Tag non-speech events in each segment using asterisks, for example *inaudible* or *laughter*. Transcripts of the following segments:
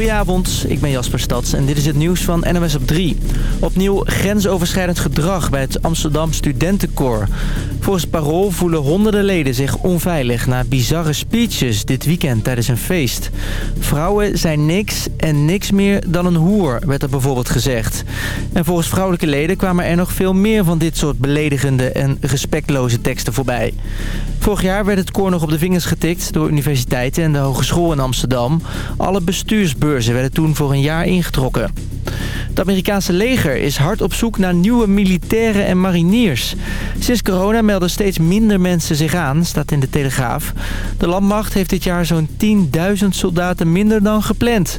Goedenavond, ik ben Jasper Stads en dit is het nieuws van NMS op 3. Opnieuw grensoverschrijdend gedrag bij het Amsterdam Studentenkoor. Volgens het Parool voelen honderden leden zich onveilig na bizarre speeches dit weekend tijdens een feest. Vrouwen zijn niks en niks meer dan een hoer, werd er bijvoorbeeld gezegd. En volgens vrouwelijke leden kwamen er nog veel meer van dit soort beledigende en respectloze teksten voorbij. Vorig jaar werd het koor nog op de vingers getikt door universiteiten en de Hogeschool in Amsterdam. Alle bestuursbeurzen werden toen voor een jaar ingetrokken. Het Amerikaanse leger is hard op zoek naar nieuwe militairen en mariniers. Sinds corona melden steeds minder mensen zich aan, staat in de Telegraaf. De landmacht heeft dit jaar zo'n 10.000 soldaten minder dan gepland.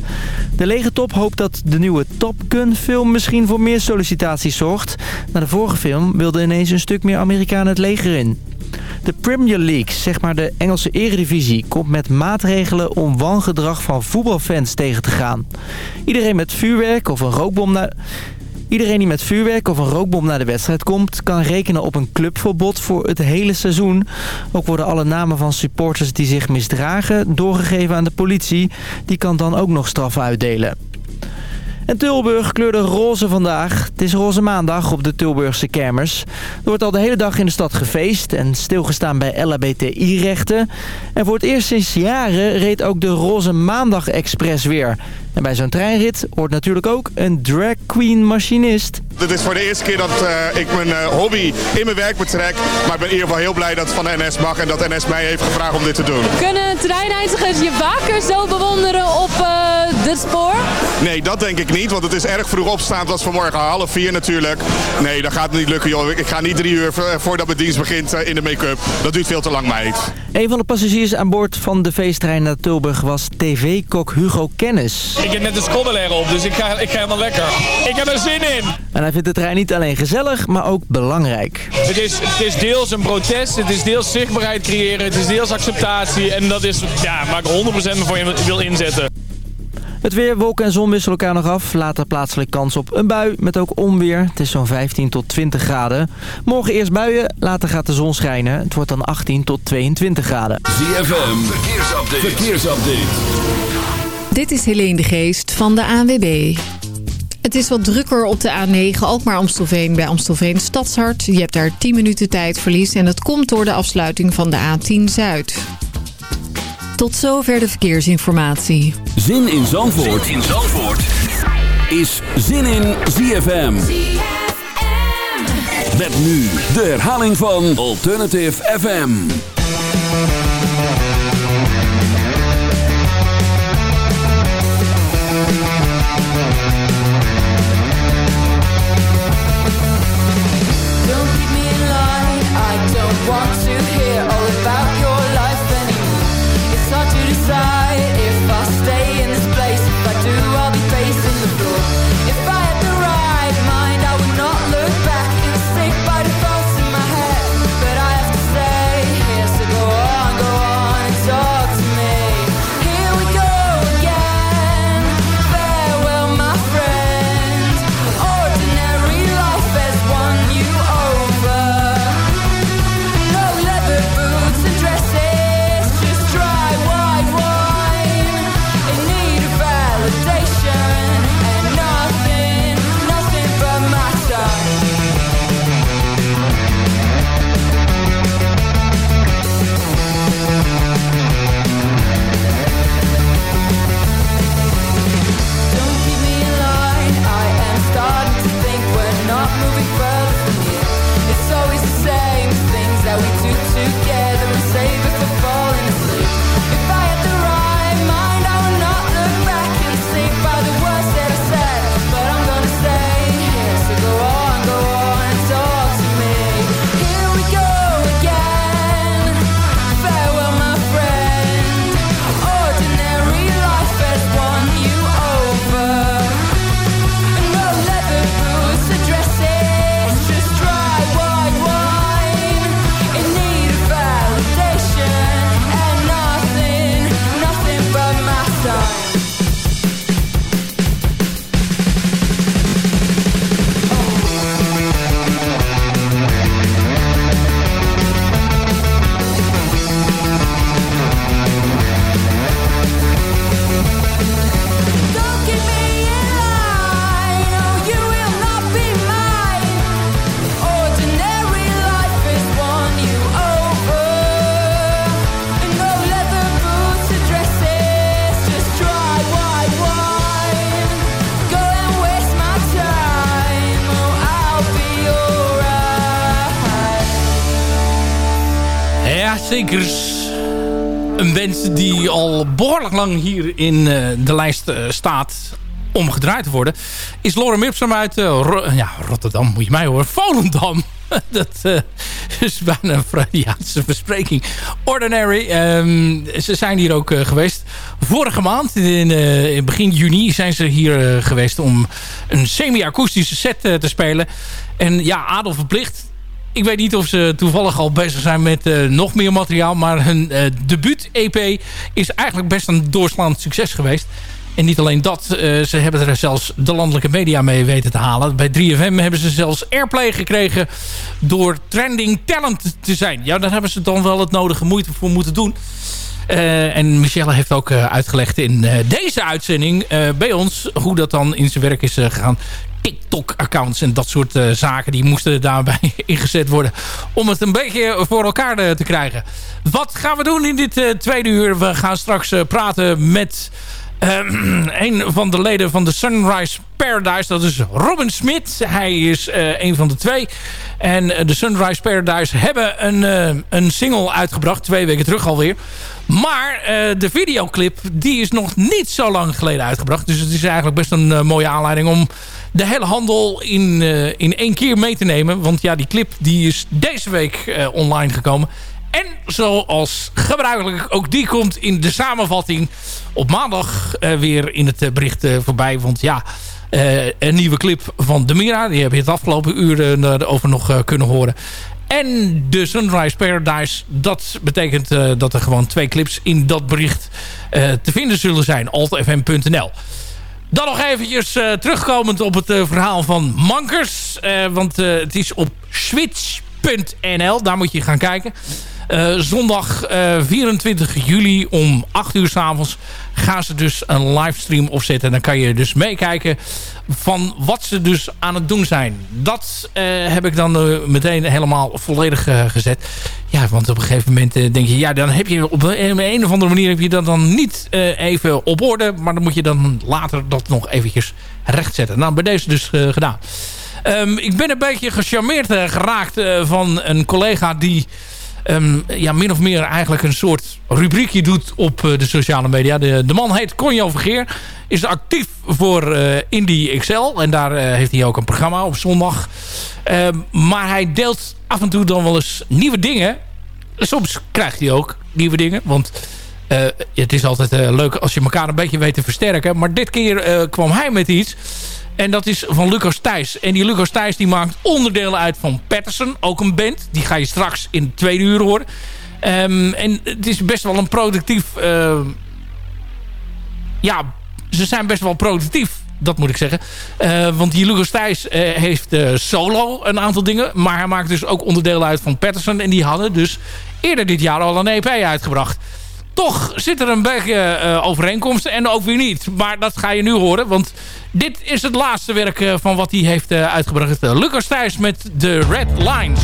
De legertop hoopt dat de nieuwe Top Gun film misschien voor meer sollicitaties zorgt. Na de vorige film wilden ineens een stuk meer Amerikanen het leger in. De Premier League, zeg maar de Engelse eredivisie, komt met maatregelen om wangedrag van voetbalfans tegen te gaan. Iedereen met vuurwerk of een rookbom naar... Iedereen die met vuurwerk of een rookbom naar de wedstrijd komt... kan rekenen op een clubverbod voor het hele seizoen. Ook worden alle namen van supporters die zich misdragen doorgegeven aan de politie. Die kan dan ook nog straffen uitdelen. En Tilburg kleurde roze vandaag. Het is roze maandag op de Tilburgse kermers. Er wordt al de hele dag in de stad gefeest en stilgestaan bij LHBTI-rechten. En voor het eerst sinds jaren reed ook de Roze Maandag Express weer. En bij zo'n treinrit hoort natuurlijk ook een drag queen machinist. Dit is voor de eerste keer dat uh, ik mijn uh, hobby in mijn werk betrek. Maar ik ben in ieder geval heel blij dat het van de NS mag en dat NS mij heeft gevraagd om dit te doen. Kunnen treinreizigers je vaker zo bewonderen op uh, dit spoor? Nee, dat denk ik niet, want het is erg vroeg opstaan. Het was vanmorgen half vier natuurlijk. Nee, dat gaat niet lukken joh. Ik ga niet drie uur voordat mijn dienst begint in de make-up. Dat duurt veel te lang meid. Een van de passagiers aan boord van de feesttrein naar Tilburg was tv-kok Hugo Kennis. Ik heb net de schommelair op, dus ik ga, ik ga helemaal lekker. Ik heb er zin in! En hij vindt de trein niet alleen gezellig, maar ook belangrijk. Het is, het is deels een protest, het is deels zichtbaarheid creëren, het is deels acceptatie. En dat is ja, waar ik 100% voor je wil inzetten. Het weer, wolken en zon wisselen elkaar nog af. Later plaatselijk kans op een bui met ook onweer. Het is zo'n 15 tot 20 graden. Morgen eerst buien, later gaat de zon schijnen. Het wordt dan 18 tot 22 graden. ZFM, verkeersupdate. verkeersupdate. Dit is Helene de Geest van de ANWB. Het is wat drukker op de A9 Alkmaar-Amstelveen bij Amstelveen Stadshart. Je hebt daar 10 minuten tijdverlies en dat komt door de afsluiting van de A10 Zuid. Tot zover de verkeersinformatie. Zin in Zandvoort, zin in Zandvoort. is Zin in ZFM. ZFM. Met nu de herhaling van Alternative FM. Hier in de lijst staat om gedraaid te worden. Is Lorem Ipsum uit ja, Rotterdam, moet je mij horen. Volendam. *laughs* dat is bijna een Freudiaanse verspreking. Ordinary. Um, ze zijn hier ook geweest. Vorige maand, in, in, begin juni, zijn ze hier geweest om een semi-akoestische set te spelen. En ja, Adel verplicht. Ik weet niet of ze toevallig al bezig zijn met nog meer materiaal. Maar hun debuut-EP is eigenlijk best een doorslaand succes geweest. En niet alleen dat, uh, ze hebben er zelfs de landelijke media mee weten te halen. Bij 3FM hebben ze zelfs airplay gekregen door trending talent te zijn. Ja, daar hebben ze dan wel het nodige moeite voor moeten doen. Uh, en Michelle heeft ook uh, uitgelegd in deze uitzending bij ons... hoe dat dan in zijn werk is gegaan. TikTok-accounts en dat soort zaken... die moesten daarbij *laughs* ingezet worden... om het een beetje voor elkaar te krijgen. Wat gaan we doen in dit tweede uur? We gaan straks praten met... *clears throat* Een van de leden van de Sunrise Paradise, dat is Robin Smit. Hij is een van de twee. En de Sunrise Paradise hebben een, een single uitgebracht, twee weken terug alweer. Maar de videoclip, die is nog niet zo lang geleden uitgebracht. Dus het is eigenlijk best een mooie aanleiding om de hele handel in, in één keer mee te nemen. Want ja, die clip die is deze week online gekomen. En zoals gebruikelijk, ook die komt in de samenvatting op maandag uh, weer in het bericht voorbij. Want ja, een nieuwe clip van Demira. Die heb je het afgelopen uren over nog kunnen horen. En de Sunrise Paradise. Dat betekent dat er gewoon twee clips in dat bericht te vinden zullen zijn. altfm.nl Dan nog eventjes terugkomend op het verhaal van Mankers. want het is op switch.nl. Daar moet je gaan kijken. Uh, zondag uh, eh, 24 juli om 8 uur s avonds gaan ze dus een livestream opzetten. En dan kan je dus meekijken van wat ze dus aan het doen zijn. Dat uh, heb ik dan meteen helemaal volledig gezet. Ja, want op een gegeven moment denk je... Ja, dan heb je op een, een of andere manier heb je dat dan niet even op orde. Maar dan moet je dan later dat nog eventjes rechtzetten. Nou, bij deze dus gedaan. Um, ik ben een beetje gecharmeerd geraakt van een collega die um, ja, min of meer eigenlijk een soort rubriekje doet op uh, de sociale media. De, de man heet Conjo Vergeer. Is actief voor uh, Indie XL. En daar uh, heeft hij ook een programma op zondag. Um, maar hij deelt af en toe dan wel eens nieuwe dingen. Soms krijgt hij ook nieuwe dingen. Want het is altijd leuk als je elkaar een beetje weet te versterken. Maar dit keer kwam hij met iets... En dat is van Lucas Thijs. En die Lucas Thijs die maakt onderdelen uit van Patterson. Ook een band. Die ga je straks in de tweede uur horen. Um, en het is best wel een productief... Uh, ja, ze zijn best wel productief. Dat moet ik zeggen. Uh, want die Lucas Thijs uh, heeft solo een aantal dingen. Maar hij maakt dus ook onderdelen uit van Patterson. En die hadden dus eerder dit jaar al een EP uitgebracht. Toch zit er een beetje overeenkomsten en ook weer niet. Maar dat ga je nu horen, want dit is het laatste werk uh, van wat hij heeft uh, uitgebracht. Lucas Thijs met de Red Lines.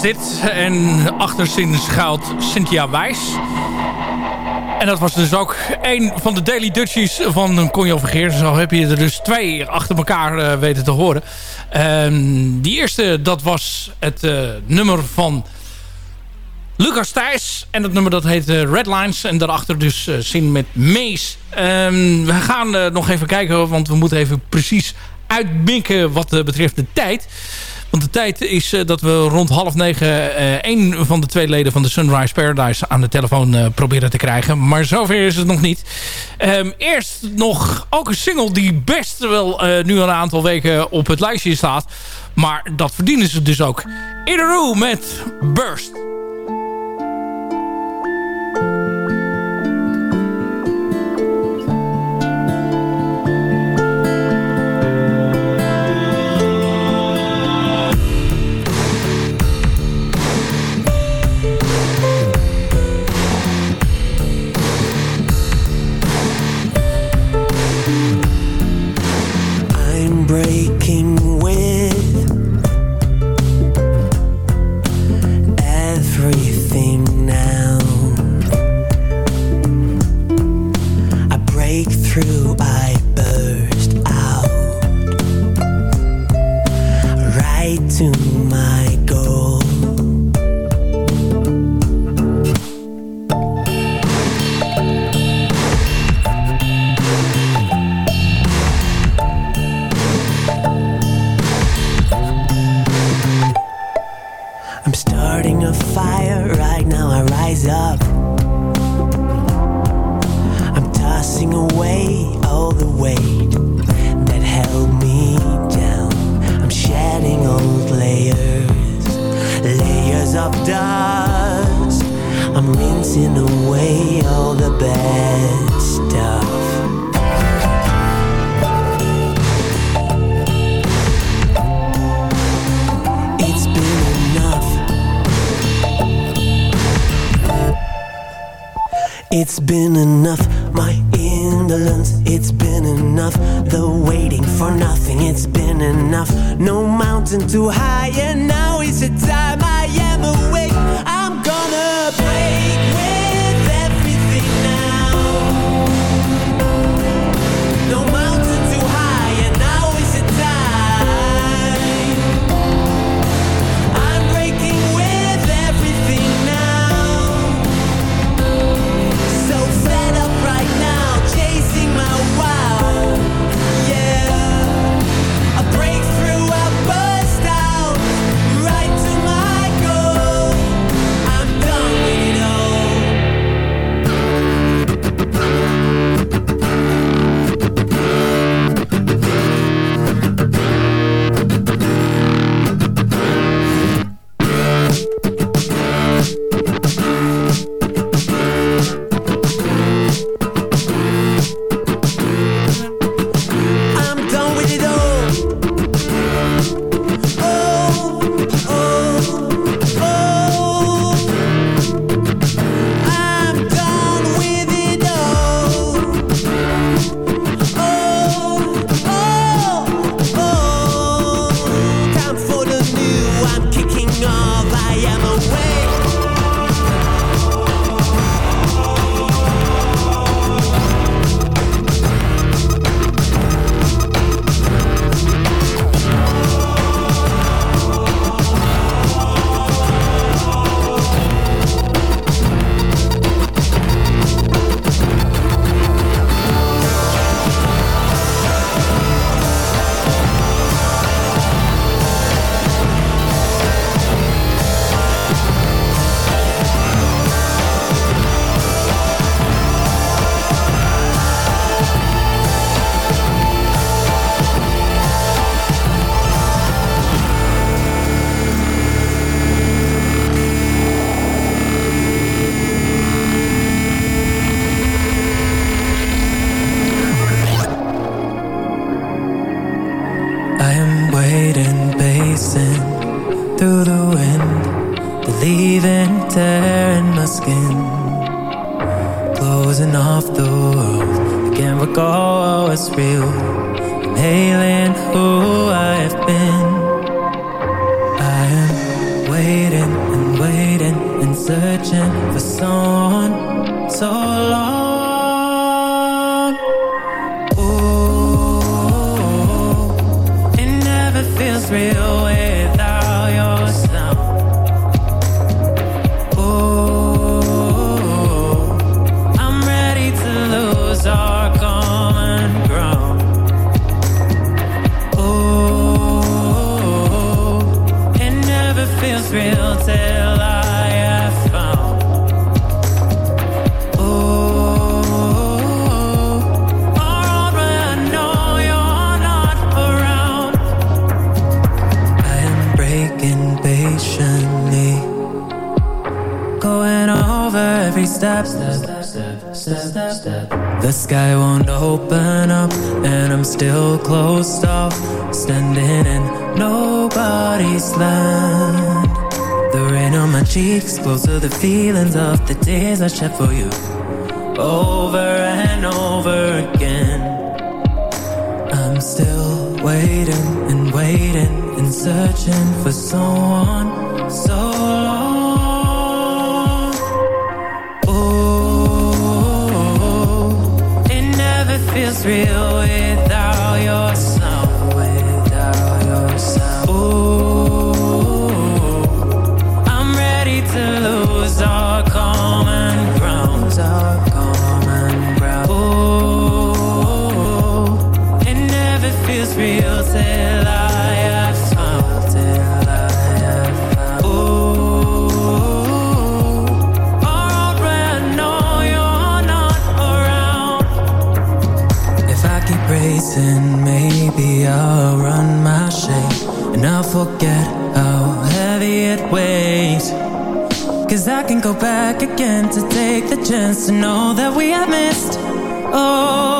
Dit. En achter zin schuilt Cynthia Wijs. En dat was dus ook een van de Daily Dutchies van Conjo Vergeer. Zo heb je er dus twee achter elkaar uh, weten te horen. Um, die eerste, dat was het uh, nummer van Lucas Thijs. En dat nummer dat heet Red Lines. En daarachter dus zin met Mees. Um, we gaan nog even kijken, want we moeten even precies uitminken wat betreft de tijd. Want de tijd is dat we rond half negen een van de twee leden van de Sunrise Paradise aan de telefoon proberen te krijgen. Maar zover is het nog niet. Um, eerst nog ook een single die best wel nu een aantal weken op het lijstje staat. Maar dat verdienen ze dus ook. In a Room met Burst. I'm away all the weight that held me down. I'm shedding old layers, layers of dust. I'm rinsing away all the bad stuff. It's been enough. It's been enough, my indolence. It's been enough, the waiting for nothing. It's been enough, no mountain too high. And now is the time I am awake. Every step. The sky won't open up, and I'm still closed off, standing in nobody's land. The rain on my cheeks, close to the feelings of the days I shed for you, over and over again. I'm still waiting and waiting and searching for someone so never forget how heavy it weighs. Cause I can go back again to take the chance to know that we have missed. Oh,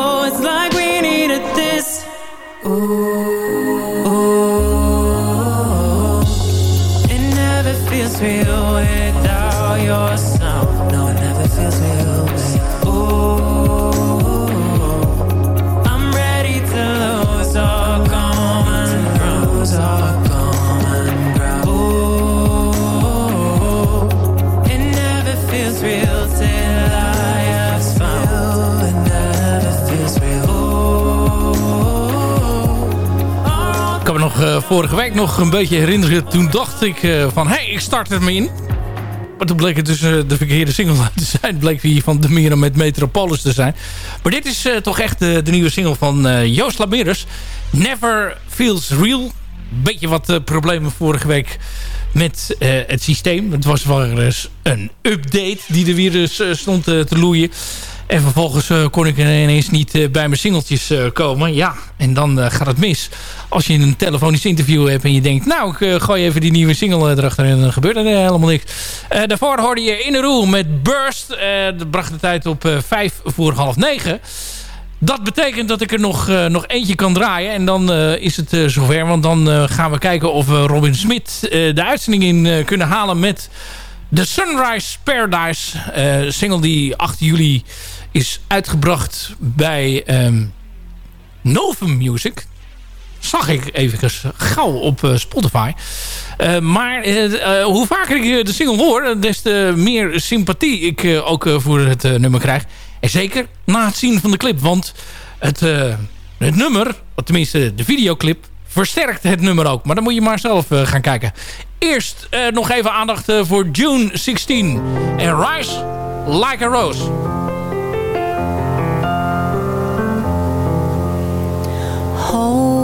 vorige week nog een beetje herinneren. Toen dacht ik eh, van, hé, hey, ik start me in. Maar toen bleek het dus eh, de verkeerde single *laughs* te zijn. Bleek die van De Mira met Metropolis te zijn. Maar dit is eh, toch echt de nieuwe single van eh, Joost Lameres. Never Feels Real. Beetje wat eh, problemen vorige week met eh, het systeem. Het was wel eens een update die er weer eh, stond eh, te loeien. En vervolgens eh, kon ik ineens niet eh, bij mijn singeltjes eh, komen. Ja, en dan gaat het mis. Als je een telefonisch interview hebt en je denkt... nou, ik gooi even die nieuwe single erachter en dan gebeurt er helemaal niks. Daarvoor hoorde je In a Room met Burst. Dat bracht de tijd op vijf voor half negen. Dat betekent dat ik er nog, nog eentje kan draaien. En dan is het eh, zover. Want dan gaan we kijken of we Robin Smith eh, de uitzending in kunnen halen met... The Sunrise Paradise, single die 8 juli is uitgebracht bij ehm, Novum Music. Zag ik even gauw op eh, Spotify. Eh, maar eh, hoe vaker ik de single hoor, des te meer sympathie ik ook voor het nummer krijg. En zeker na het zien van de clip. Want het, het nummer, tenminste de videoclip, versterkt het nummer ook. Maar dan moet je maar zelf gaan kijken. Eerst nog even aandacht voor June 16 en Rise Like a Rose. home.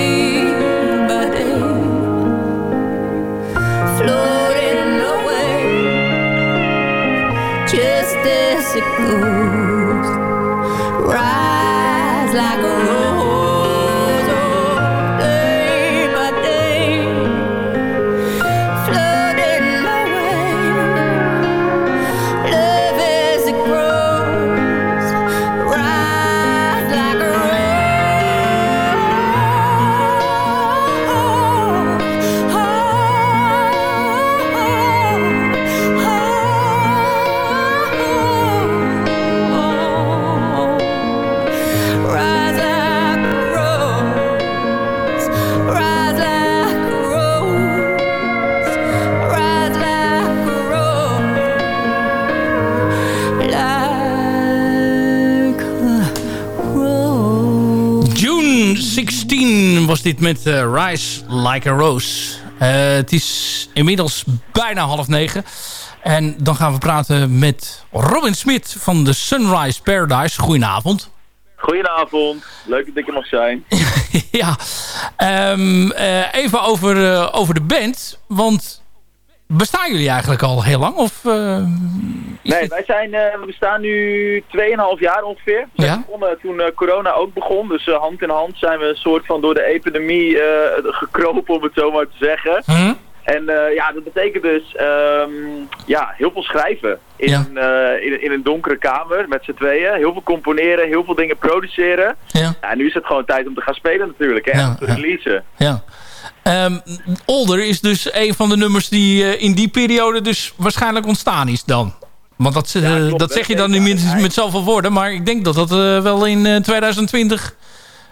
was dit met eh, Rise Like a Rose. Eh, het is inmiddels bijna half negen. En dan gaan we praten met Robin Smit van de Sunrise Paradise. Goedenavond. Goedenavond, leuk dat ik er mag zijn. *laughs* ja, ehm, eh, even over, over de band. Want bestaan jullie eigenlijk al heel lang? Of, Nee, wij zijn, eh, we bestaan nu 2,5 jaar ongeveer. We Ja? begonnen toen eh, corona ook begon. Dus eh, hand in hand zijn we een soort van door de epidemie gekropen, om het zo maar te zeggen. Hm? En ja, dat betekent dus ehm, ja, heel veel schrijven in, Ja. in, in een donkere kamer met z'n tweeën. Heel veel componeren, heel veel dingen produceren. Ja. Ja, nu is het gewoon tijd om te gaan spelen natuurlijk, hè, om te releasen. Ja. Ehm, Older is dus een van de nummers die in die periode dus waarschijnlijk ontstaan is dan. Want dat, eh, Ja, klopt. dat zeg je dan Ja, niet met, zoveel woorden. Maar ik denk dat dat eh, wel in eh, 2020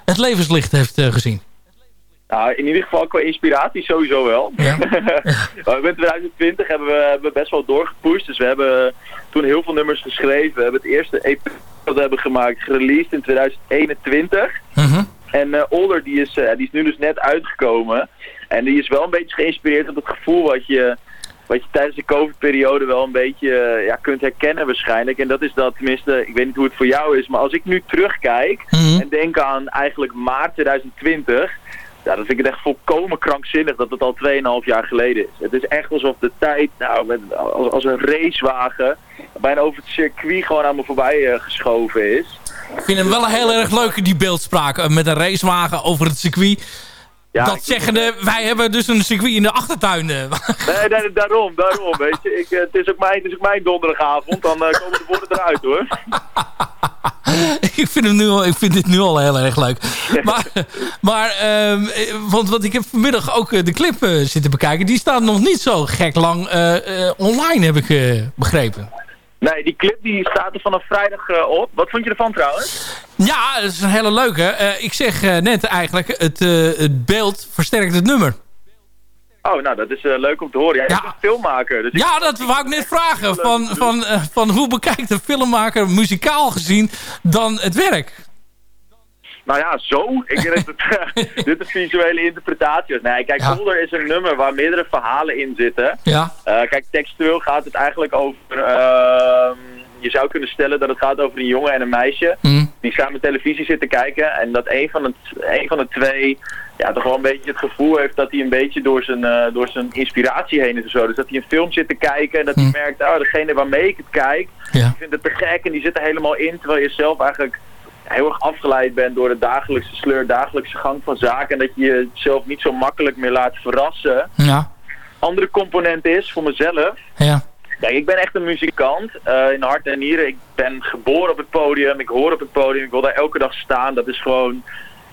het levenslicht heeft eh, gezien. Nou, in ieder geval qua inspiratie sowieso wel. Ja. *laughs* Maar in 2020 hebben we, hebben we best wel doorgepusht. Dus we hebben toen heel veel nummers geschreven. We hebben het eerste EP dat we hebben gemaakt gereleased in 2021. Mhm. En eh, Older die is, eh, die is nu dus net uitgekomen. En die is wel een beetje geïnspireerd op het gevoel wat je, wat je tijdens de COVID-periode wel een beetje eh, ja, kunt herkennen waarschijnlijk. En dat is dat, tenminste, ik weet niet hoe het voor jou is, maar als ik nu terugkijk Mhm. en denk aan eigenlijk maart 2020... Ja, dan vind ik het echt volkomen krankzinnig dat het al 2,5 jaar geleden is. Het is echt alsof de tijd, nou, met, als, als een racewagen, bijna over het circuit gewoon aan me voorbij eh, geschoven is. Ik vind hem wel heel erg leuk, die beeldspraak. met een racewagen over het circuit. Ja, dat zeggende, wij hebben dus een circuit in de achtertuin. eh. *laughs* Nee, nee, daarom, daarom, weet je. Ik, eh, het, is ook mijn, het is ook mijn donderdagavond, dan eh, komen de woorden eruit, hoor. *laughs* ik, vind hem nu al, ik vind dit nu al heel erg leuk. Maar, maar ehm, eh, want, want ik heb vanmiddag ook de clip zitten bekijken. Die staat nog niet zo gek lang online, heb ik begrepen. Nee, die clip die staat er vanaf vrijdag eh, op. Wat vond je ervan trouwens? Ja, dat is een hele leuke. Eh, ik zeg eh, net eigenlijk, het, het beeld versterkt het nummer. Oh, nou, dat is leuk om te horen. Jij Ja. bent een filmmaker. Dus Ja, dat wou ik net vragen. Van, van, van hoe bekijkt een filmmaker muzikaal gezien dan het werk? Nou ja, zo. Ik denk dat het, *laughs* dit een visuele interpretatie is. Nee, kijk, Ja. Is een nummer waar meerdere verhalen in zitten. Ja, Eh, kijk, textueel gaat het eigenlijk over... ehm, je zou kunnen stellen dat het gaat over een jongen en een meisje... Hm. die samen televisie zitten kijken... en dat een van, het, een van de twee ja, toch wel een beetje het gevoel heeft... dat hij een beetje door zijn, eh, door zijn inspiratie heen is of zo. Dus dat hij een film zit te kijken en dat hij Hm. merkt... oh, degene waarmee ik het kijk, ja. die vindt het te gek... en die zit er helemaal in, terwijl je zelf eigenlijk heel erg afgeleid bent door de dagelijkse sleur, dagelijkse gang van zaken. En dat je jezelf niet zo makkelijk meer laat verrassen. Ja, Andere component is voor mezelf. ja. Kijk, ik ben echt een muzikant eh, in hart en nieren. Ik ben geboren op het podium, ik hoor op het podium, ik wil daar elke dag staan. Dat is gewoon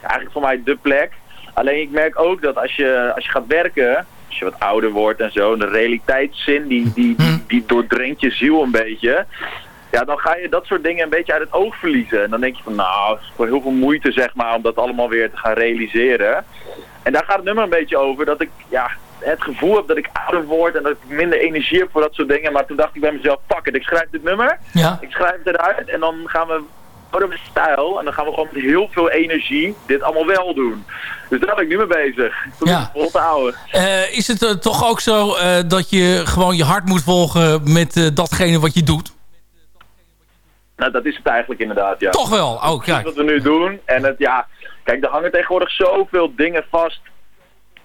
eigenlijk voor mij de plek. Alleen ik merk ook dat als je, als je gaat werken, als je wat ouder wordt en zo, de realiteitszin die, die, die, die doordringt je ziel een beetje. Ja, dan ga je dat soort dingen een beetje uit het oog verliezen. En dan denk je van, nou, het is voor heel veel moeite zeg maar om dat allemaal weer te gaan realiseren. En daar gaat het nummer een beetje over dat ik, ja, het gevoel heb dat ik ouder word en dat ik minder energie heb voor dat soort dingen. Maar toen dacht ik bij mezelf, pak het, ik schrijf dit nummer, Ja. ik schrijf het eruit en dan gaan we houden met stijl en dan gaan we gewoon met heel veel energie dit allemaal wel doen. Dus daar ben ik nu mee bezig. Om Ja. vol te houden. Eh, is het eh, toch ook zo eh, dat je gewoon je hart moet volgen met datgene wat je doet? Nou, dat is het eigenlijk inderdaad, ja. Toch wel? Oh, Dat is kijk. wat we nu doen. En het, ja, kijk, er hangen tegenwoordig zoveel dingen vast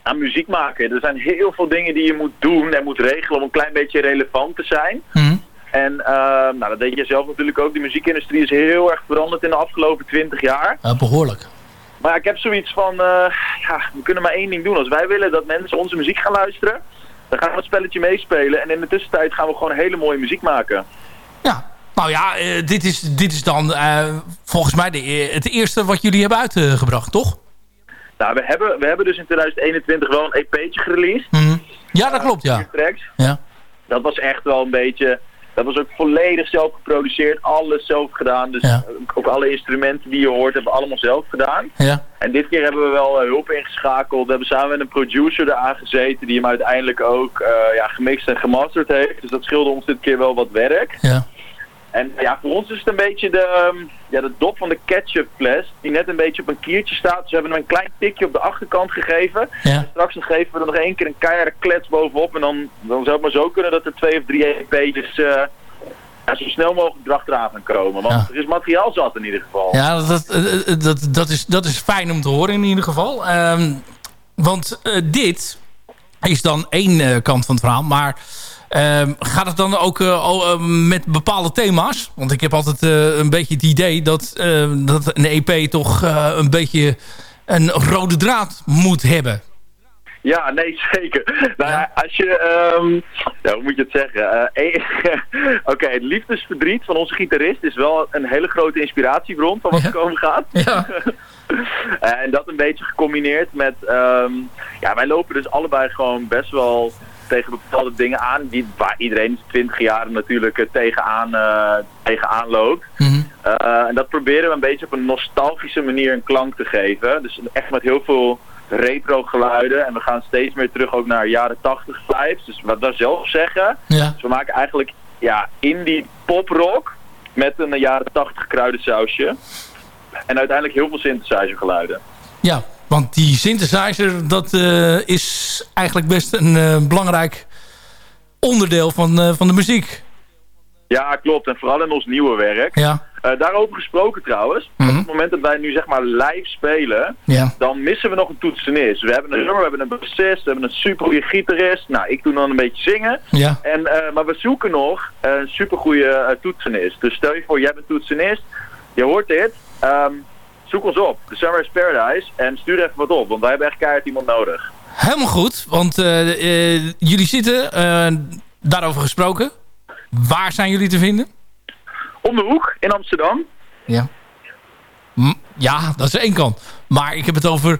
aan muziek maken. Er zijn heel veel dingen die je moet doen en moet regelen om een klein beetje relevant te zijn. Hm. En eh, nou, dat weet je zelf natuurlijk ook. De muziekindustrie is heel erg veranderd in de afgelopen 20 jaar. Ja, behoorlijk. Maar ja, ik heb zoiets van, eh, ja, we kunnen maar één ding doen. Als wij willen dat mensen onze muziek gaan luisteren, dan gaan we het spelletje meespelen. En in de tussentijd gaan we gewoon hele mooie muziek maken. Ja. Nou ja, eh, dit, is, dit is dan eh, volgens mij de, e- het eerste wat jullie hebben uitgebracht, toch? Nou, we hebben, we hebben dus in 2021 wel een EP'tje gereleased. Hm. Ja, dat klopt, ja. Tracks. ja. dat was echt wel een beetje... Dat was ook volledig zelf geproduceerd, alles zelf gedaan. Dus Ja. ook alle instrumenten die je hoort, hebben we allemaal zelf gedaan. Ja. En dit keer hebben we wel eh, hulp ingeschakeld. We hebben samen met een producer eraan gezeten die hem uiteindelijk ook eh, ja, gemixt en gemasterd heeft. Dus dat scheelde ons dit keer wel wat werk. Ja. En ja, voor ons is het een beetje de, ehm, ja, de dop van de ketchupfles die net een beetje op een kiertje staat. Dus we hebben hem een klein tikje op de achterkant gegeven. Ja. Straks dan geven we er nog één keer een keiharde klets bovenop. En dan, dan zou het maar zo kunnen dat er twee of drie EP'tjes eh ja, zo snel mogelijk erachteraan gaan komen. Want Ja. er is materiaal zat in ieder geval. Ja, dat, dat, eh, dat, dat, is, dat is fijn om te horen in ieder geval. Ehm, want eh, dit is dan één kant van het verhaal. Maar gaat het dan ook eh, eh, met bepaalde thema's? Want ik heb altijd eh, een beetje het idee dat, dat een EP toch een beetje een rode draad moet hebben. Ja, nee, *laughs* zeker. Nou, ja, als je, ehm, ja, hoe moet je het zeggen? *laughs* Oké, het liefdesverdriet van onze gitarist is wel een hele grote inspiratiebron van wat Ja. er komen gaat. Ja. *laughs* En dat een beetje gecombineerd met, ehm, ja, wij lopen dus allebei gewoon best wel tegen bepaalde dingen aan, die, waar iedereen 20 jaar natuurlijk eh, tegenaan, eh, tegenaan loopt. Eh, en dat proberen we een beetje op een nostalgische manier een klank te geven. Dus echt met heel veel retro geluiden. En we gaan steeds meer terug ook naar jaren 80 vibes. Dus wat we zelf zeggen. Ja. Dus we maken eigenlijk ja, indie poprock met een jaren 80 kruidensausje. En uiteindelijk heel veel synthesizer geluiden. ja, want die synthesizer dat eh, is eigenlijk best een eh, belangrijk onderdeel van, eh, van de muziek. Ja, klopt. En vooral in ons nieuwe werk. Ja. Daarover gesproken trouwens. Mhm. Op het moment dat wij nu zeg maar live spelen, Ja. dan missen we nog een toetsenist. We hebben een drummer, we hebben een bassist, we hebben een supergoeie gitarist. Nou, ik doe dan een beetje zingen. Ja. En, maar we zoeken nog een supergoeie toetsenist. Dus stel je voor, jij bent toetsenist, je hoort dit, ehm, zoek ons op. The Summer is Paradise en stuur even wat op, want wij hebben echt keihard iemand nodig. Helemaal goed, want eh, eh, jullie zitten, eh, daarover gesproken. Waar zijn jullie te vinden? Om de hoek in Amsterdam. Ja. ja, dat is één kant. Maar ik heb het over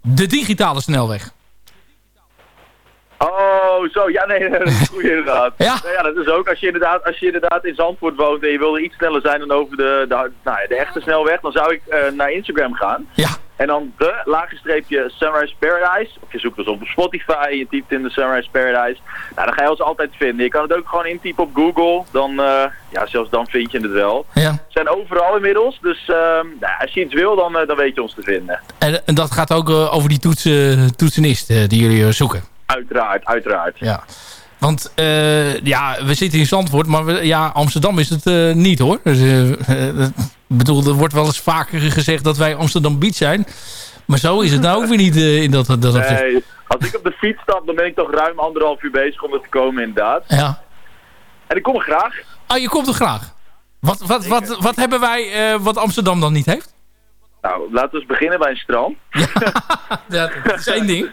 de digitale snelweg. Oh, zo. Ja, nee, *laughs* dat is goed inderdaad. Ja. Nou ja, dat is ook als je, inderdaad, als je inderdaad in Zandvoort woont en je wilde iets sneller zijn dan over de, de, nou, ja, de echte snelweg, dan zou ik eh, naar Instagram gaan. Ja. En dan de lage streepje Sunrise Paradise. Of je zoekt dus op Spotify, je typt in de Sunrise Paradise. Nou, dan ga je ons altijd vinden. Je kan het ook gewoon intypen op Google. Dan, eh, ja, zelfs dan vind je het wel. Ja. Zijn overal inmiddels. Dus ehm, nou, als je iets wil, dan, eh, dan weet je ons te vinden. En, en dat gaat ook over die toetsen, toetsenist die jullie zoeken. Uiteraard, uiteraard. Ja. Want eh, ja, we zitten in Zandvoort, maar we, ja, Amsterdam is het eh, niet hoor. Dus, eh, bedoel, er wordt wel eens vaker gezegd dat wij Amsterdam Beach zijn. Maar zo is het nou ook weer niet in dat, dat opzicht. Nee, als ik op de fiets stap, dan ben ik toch ruim anderhalf uur bezig om er te komen inderdaad. Ja. En ik kom er graag. Oh, je komt er graag. Wat, wat, wat, wat hebben wij wat Amsterdam dan niet heeft? Nou, laten we eens beginnen bij een strand. *laughs* Ja, dat is één ding.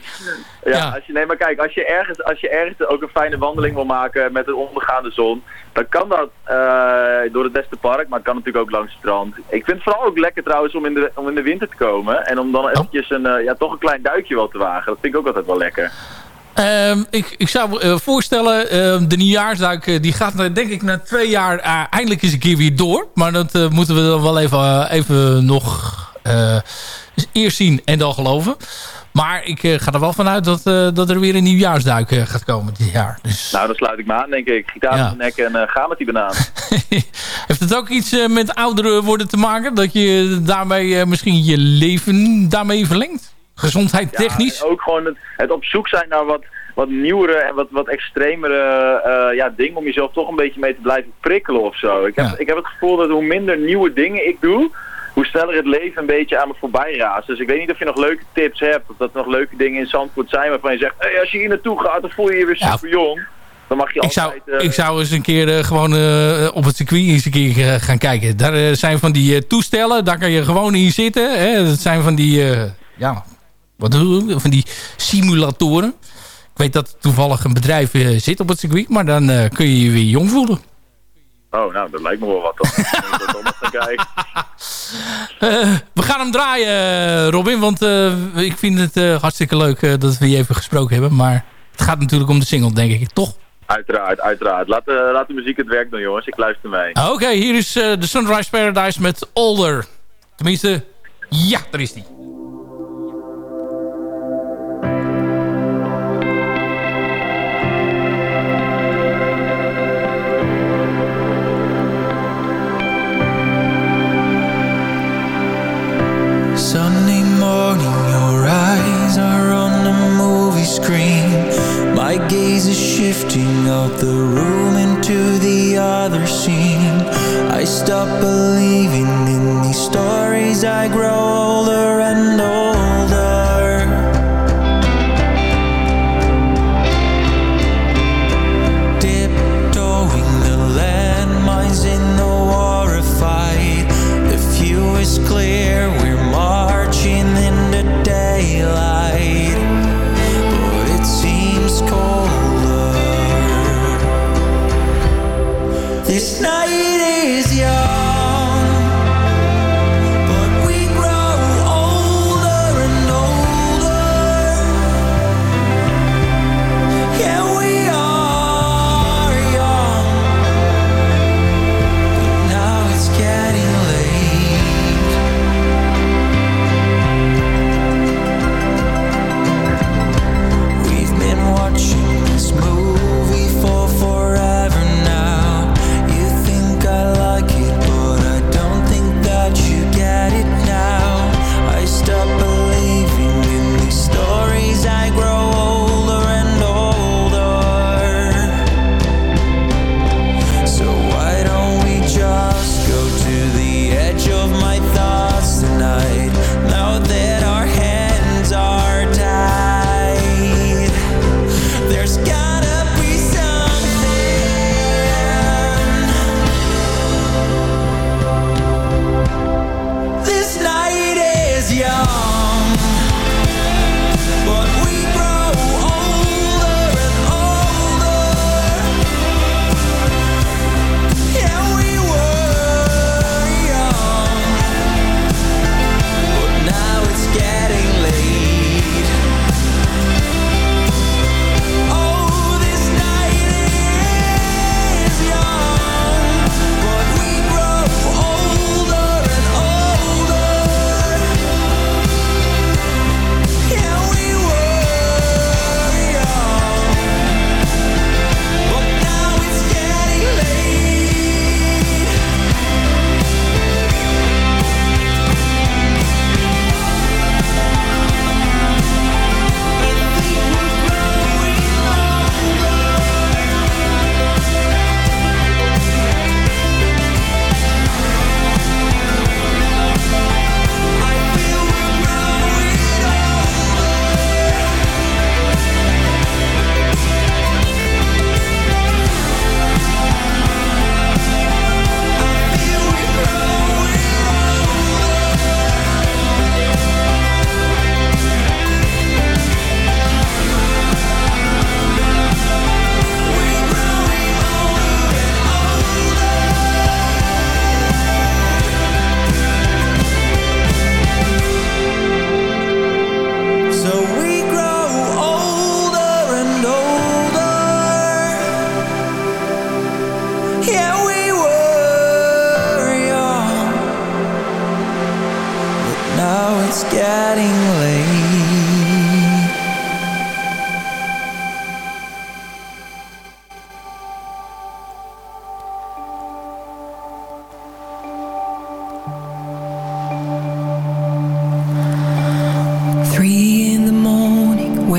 Ja, Ja. Als je, nee, maar kijk, als je, ergens, als je ergens ook een fijne wandeling wil maken met een ondergaande zon, dan kan dat eh, door het beste park, maar het kan natuurlijk ook langs het strand. Ik vind het vooral ook lekker trouwens om in de, om in de winter te komen en om dan eventjes een, eh, ja, toch een klein duikje wel te wagen. Dat vind ik ook altijd wel lekker. Ehm, ik, ik zou eh, voorstellen, ehm, de nieuwjaarsduik die gaat denk ik na twee jaar eindelijk eens een keer weer door. Maar dat moeten we dan wel even, even nog eerst zien en dan geloven. Maar ik eh, ga er wel vanuit dat, eh, dat er weer een nieuwjaarsduik eh, gaat komen dit jaar. Dus... Nou, dan sluit ik me aan, denk ik. Gitaar Ja. in de nek en eh, ga met die banaan. *laughs* Heeft het ook iets eh, met ouderen worden te maken? Dat je daarmee eh, misschien je leven daarmee verlengt? Gezondheid technisch? Ja, ook gewoon het, het op zoek zijn naar wat, wat nieuwere en wat, wat extremere eh, ja, dingen om jezelf toch een beetje mee te blijven prikkelen of zo. Ik heb, Ja. ik heb het gevoel dat hoe minder nieuwe dingen ik doe, hoe sneller het leven een beetje aan me voorbij raast. Dus ik weet niet of je nog leuke tips hebt of dat er nog leuke dingen in Zandvoort zijn waarvan je zegt, hey, als je hier naartoe gaat, dan voel je je weer Ja. super jong. Dan mag je Ik zou, altijd... eh, ik zou eens een keer eh, gewoon eh, op het circuit eens een keer gaan kijken. Daar zijn van die toestellen, daar kan je gewoon in zitten. Hè? Dat zijn van die, ja, wat doen? Van die simulatoren. Ik weet dat toevallig een bedrijf zit op het circuit, maar dan kun je je weer jong voelen. Oh, nou, dat lijkt me wel wat *laughs* dan. Kijken. Eh, we gaan hem draaien, eh, Robin, want eh, ik vind het hartstikke leuk dat we je even gesproken hebben. Maar het gaat natuurlijk om de single, denk ik, toch? Uiteraard, uiteraard. Laat, laat de muziek het werk doen, jongens. Ik luister mee. Oké, hier is de Sunrise Paradise met Older. Tenminste, ja, daar is die.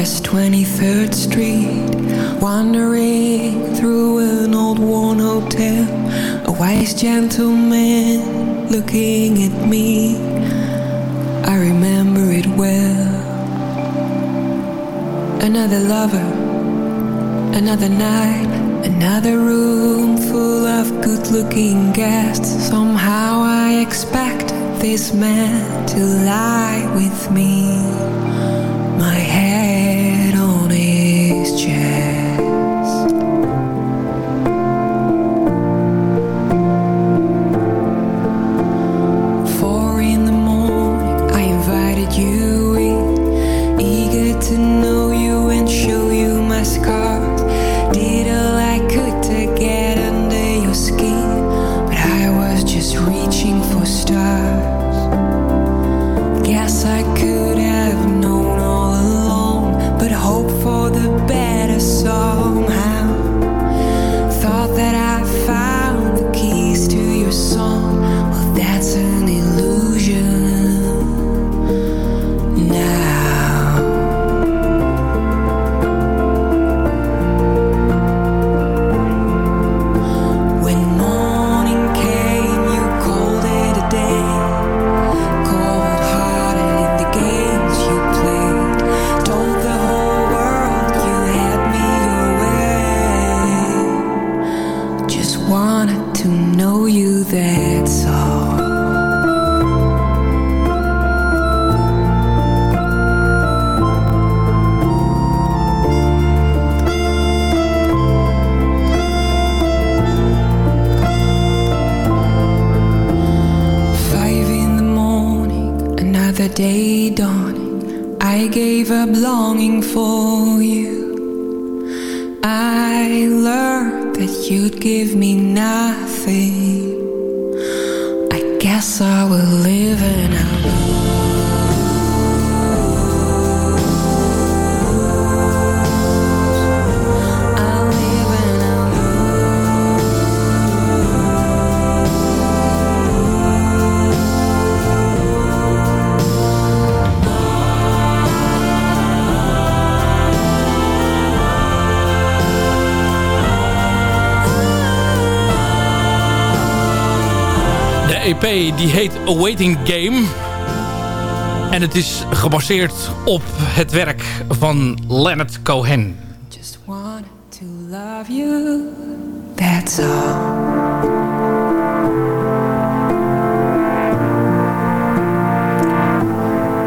West 23rd Street, wandering through an old worn hotel. A wise gentleman looking at me. I remember it well. Another lover, another night, another room full of good looking guests. Somehow I expect this man to lie with me. My head gave up longing for you. I learned that you'd give me nothing. EP die heet A Waiting Game. En het is gebaseerd op het werk van Leonard Cohen. Just wanted to love you, that's all.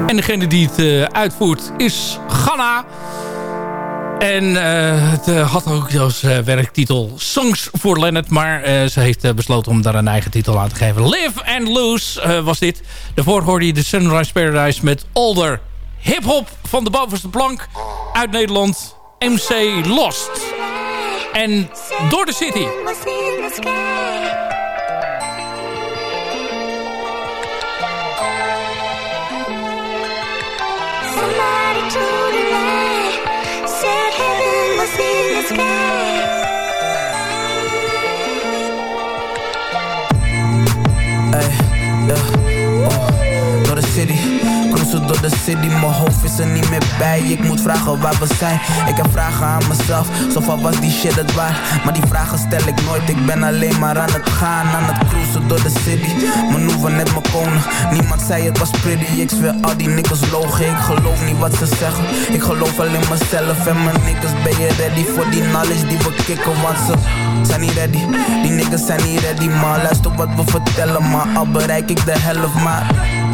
En degene die het eh, uitvoert is Ghana. En eh, het eh, had ook als eh, werktitel Songs for Leonard. Maar ze heeft besloten om daar een eigen titel aan te geven. Live and Lose was dit. Daarvoor hoorde je de Sunrise Paradise met Older. Hip-hop van de bovenste plank uit Nederland. MC Lost. En door de city. City, cruisen door de city Mijn hoofd is er niet meer ik moet vragen waar we zijn. Ik heb vragen aan mezelf, zo van was die shit het waar Maar die vragen stel ik nooit, ik ben alleen maar aan het gaan. Aan het cruisen door de city, manoeuvre net mijn konen Niemand zei het was pretty, ik zweer al die niggas logen. Ik geloof niet wat ze zeggen, ik geloof alleen mezelf En mijn niggas ben je ready voor die knowledge die we kicken? Want ze zijn niet ready, die niggas zijn niet ready Maar luister wat we vertellen, maar al bereik ik de helft Maar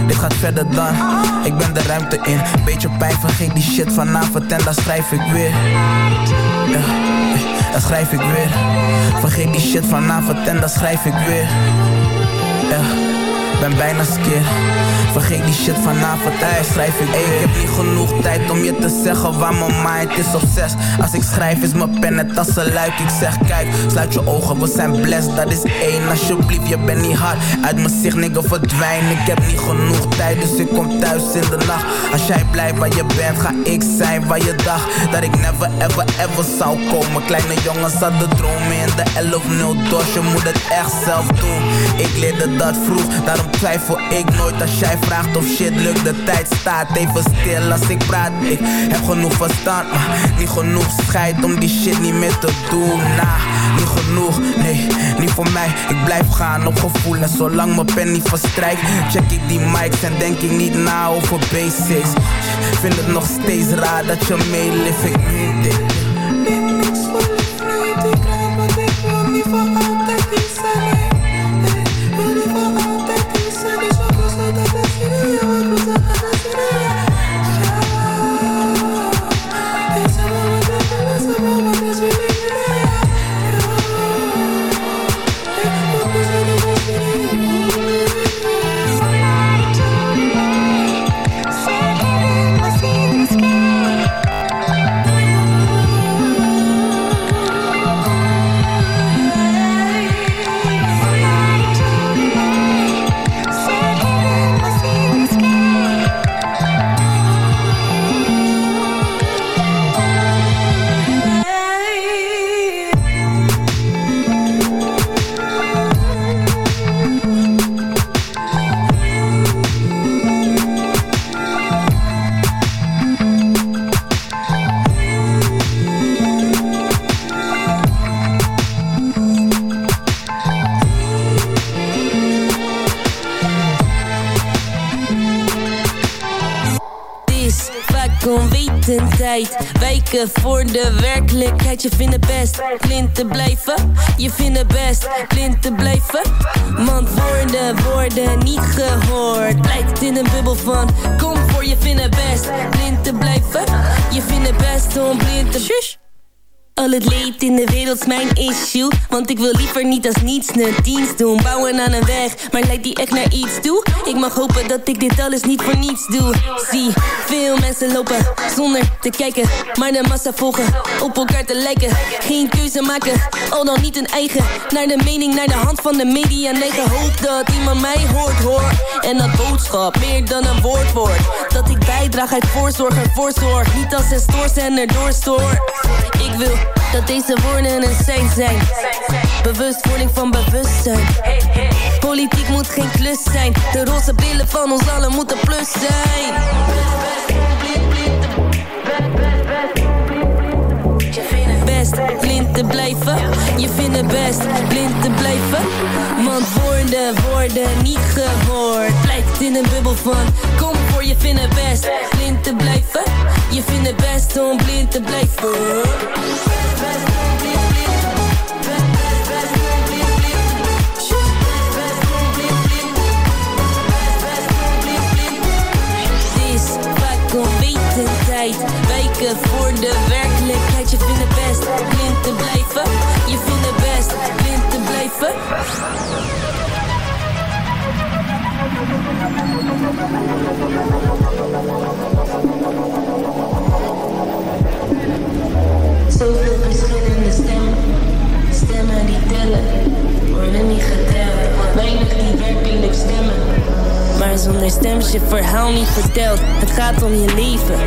dit gaat verder dan, ik ben de ruimte in. Beetje pijn, vergeet die shit vanavond en dan schrijf ik weer. Ja, dan schrijf ik weer. Vergeet die shit vanavond en dan schrijf ik weer. Ja ben bijna skeer Vergeet die shit vanavond, hij schrijf ik ik heb niet genoeg tijd om je te zeggen waar mijn mind is op zes. Als ik schrijf is mijn pen net als een luik. Ik zeg kijk, sluit je ogen, we zijn blessed. Dat is één, alsjeblieft, je bent niet hard. Uit mijn zicht, nigga, verdwijn. Ik heb niet genoeg tijd, dus ik kom thuis in de nacht. Als jij blijft waar je bent, ga ik zijn waar je dacht. Dat ik never, ever, ever zou komen. Kleine jongens hadden dromen in de 11-0 dos Je moet het echt zelf doen. Ik leerde dat vroeg, daarom twijfel ik nooit als jij vraagt of shit lukt De tijd staat even stil als ik praat. Ik heb genoeg verstand, maar niet genoeg scheid Om die shit niet meer te doen. Nah, niet genoeg, nee, niet voor mij. Ik blijf gaan op gevoel en zolang mijn pen niet verstrijkt. Check ik die mics en denk ik niet na over basics. Vind het nog steeds raar dat je meeleeft, ik Je vindt het best. Blind te blijven Je vindt het best. Blind te blijven Want woorden worden niet gehoord. Blijkt in een bubbel van Kom voor je vindt het best. Blind te blijven Je vindt het best om blind te... Shush. Al het leed in de wereld is mijn issue. Want ik wil liever niet als niets een dienst doen. Bouwen aan een weg, maar leidt die echt naar iets toe? Ik mag hopen dat ik dit alles niet voor niets doe. Zie, veel mensen lopen zonder te kijken. Maar de massa volgen, op elkaar te lijken. Geen keuze maken, al dan niet een eigen. Naar de mening, naar de hand van de media. Neigen Hoop dat iemand mij hoort, hoor. En dat boodschap meer dan een woord wordt. Dat ik bijdraag uit voorzorg en voorzorg. Niet als een stoorzender doorstoor. Ik wil dat deze woorden sein zijn Bewustwording van bewustzijn. Politiek moet geen klus zijn. De roze brillen van ons allen moeten plus zijn blijven. Je vindt het best blind te blijven. Want woorden worden niet gehoord. Blijkt in een bubbel van Kom voor je vindt het best blind te blijven. Je vindt het best om blind te blijven. Wijken voor de het blind te blijven Je vindt het best blind te blijven Zoveel verschillende stemmen. Stemmen die tellen. Worden niet geteld Weinig die werkelijk stemmen maar zonder stem je verhaal niet verteld. Het gaat om je leven.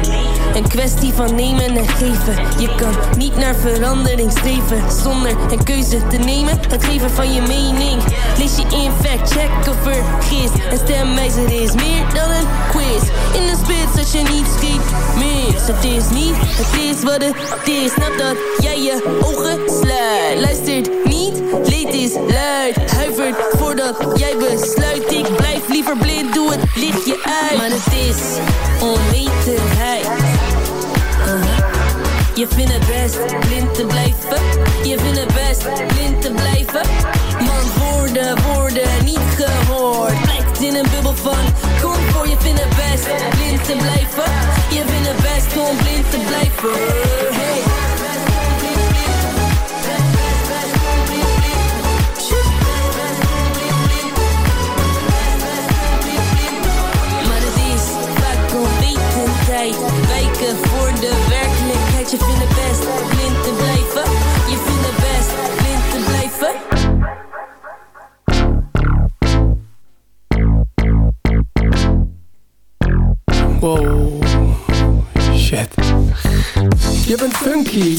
Een kwestie van nemen en geven. Je kan niet naar verandering streven zonder een keuze te nemen. Het geven van je mening. Lees je in fact, check of vergis. Een stemwijzer is meer dan een quiz. In de spits als je niet schiet mis. Het is niet, het is wat het is. Snap dat jij je ogen sluit. Luistert niet, leed is luid. Huivert voordat jij besluit. Ik blijf liever blind doe het lichtje uit. Maar het is onwetendheid. Uh-huh. Je vindt het best blind te blijven. Je vindt het best blind te blijven. Want woorden worden niet gehoord. Blijkt in een bubbel van voor je vindt het best blind te blijven. Je vindt het best om blind te blijven. Hey.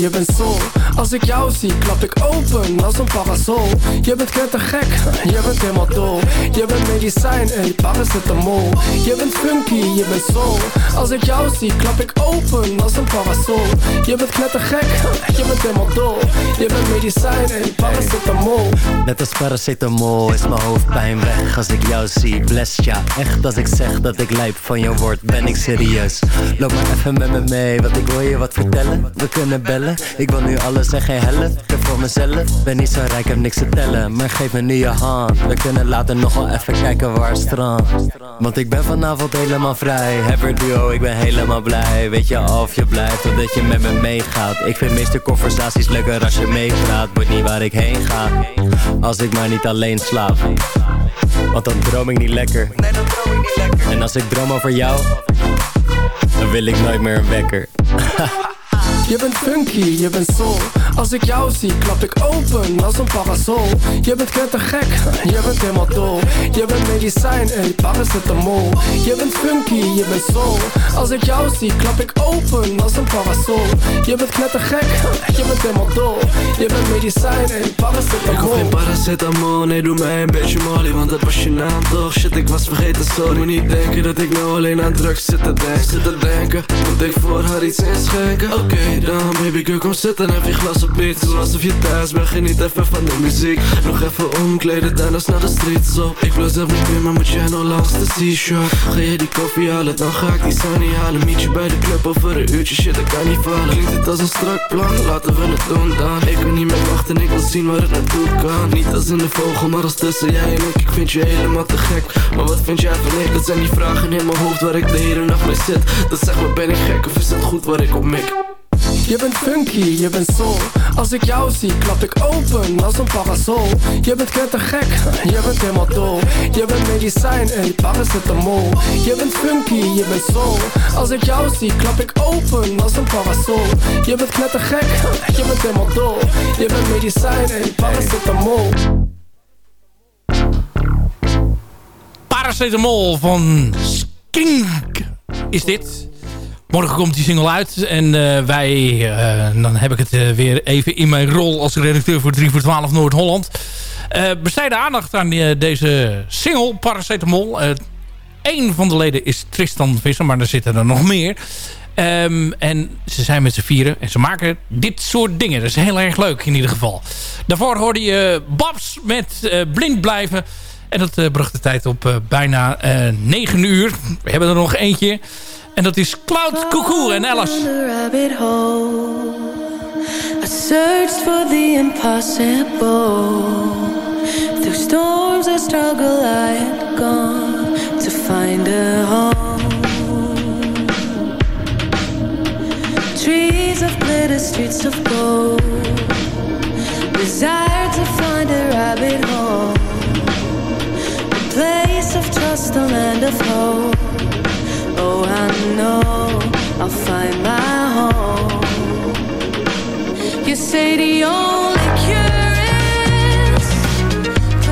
Funky, ik jou zie, klap ik open als een parasol. Je bent gek, je bent helemaal dol. Je bent medicijn, ey, paracetamol. Je bent funky, je bent soul. Als ik jou zie, klap ik open als een parasol. Je bent gek, je bent helemaal dol. Je bent medicijn, ey, paracetamol. Net als paracetamol is mijn hoofdpijn weg. Als ik jou zie, bless ja Echt als ik zeg dat ik lijp van je woord, ben ik serieus. Loop maar even met me mee, want ik wil je wat vertellen. We kunnen bellen, ik wil nu alles en geen helft voor mezelf, ben niet zo rijk, heb niks te tellen Maar geef me nu je hand, we kunnen later nog wel even kijken waar strand Want ik ben vanavond helemaal vrij. Hebben duo, ik ben helemaal blij. Weet je of je blijft, of dat je met me meegaat? Ik vind meeste conversaties leuker als je meepraat. Weet niet waar ik heen ga Als ik maar niet alleen slaap. Want dan droom ik niet lekker. En als ik droom over jou Dan wil ik nooit meer een wekker *laughs* Je bent funky, je bent soul. Als ik jou zie, klap ik open als een parasol. Je bent gek, je bent helemaal dol. Je bent medicijn, ey, paracetamol. Je bent funky, je bent soul. Als ik jou zie, klap ik open als een parasol. Je bent gek, je bent helemaal dol. Je bent medicijn, ey, paracetamol. Ik hoef geen paracetamol, nee doe mij een beetje molly Want dat was je naam toch, shit ik was vergeten sorry. Moet niet denken dat ik nou alleen aan drugs zit te denken. Zit te denken, moet ik voor haar iets inschenken. Oké dan baby girl kom zitten en heb je glas op beat. Doe alsof je thuis bent, geniet even van de muziek. Nog even omkleden, daarna snel de streets op. Ik wil zelf niet meer, maar moet jij nog langs de seashore. Ga jij die koffie halen, dan ga ik die sunny halen. Meet je bij de club over een uurtje, shit ik kan niet vallen. Klinkt het als een strak plan, laten we het doen dan. Ik kan niet meer wachten, ik wil zien waar het naartoe kan. Niet als in de vogel, maar als tussen jij en ik. Ik vind je helemaal te gek, maar wat vind jij van ik? Dat zijn die vragen in mijn hoofd waar ik de hele nacht mee zit. Dat zeg maar ben ik gek of is het goed waar ik op mik? Je bent funky, je bent soul. Als ik jou zie, klap ik open als een parasol. Je bent gek, je bent helemaal dol. Je bent medicijn, ey, paracetamol. Je bent funky, je bent soul. Als ik jou zie, klap ik open als een parasol. Je bent gek, je bent helemaal dol. Je bent medicijn, ey, paracetamol. Paracetamol van Skink is dit. Morgen komt die single uit. En uh, wij, uh, dan heb ik het uh, weer even in mijn rol als redacteur voor 3 voor 12 Noord-Holland. besteden aandacht aan deze single, Paracetamol. Eén van de leden is Tristan Visser, maar er zitten er nog meer. Um, en ze zijn met z'n vieren en ze maken dit soort dingen. Dat is heel erg leuk in ieder geval. Daarvoor hoorde je Babs met Blind Blijven. En dat bracht de tijd op bijna 9 uur. We hebben er nog eentje. En dat is Cloud Cuckoo en Alice. I searched for the impossible. Through storms of struggle I had gone to find a home. Trees of glitter, streets of gold. Desire to find a rabbit hole. A place of trust, a land of hope. Oh, I know I'll find my home. You say the only cure is to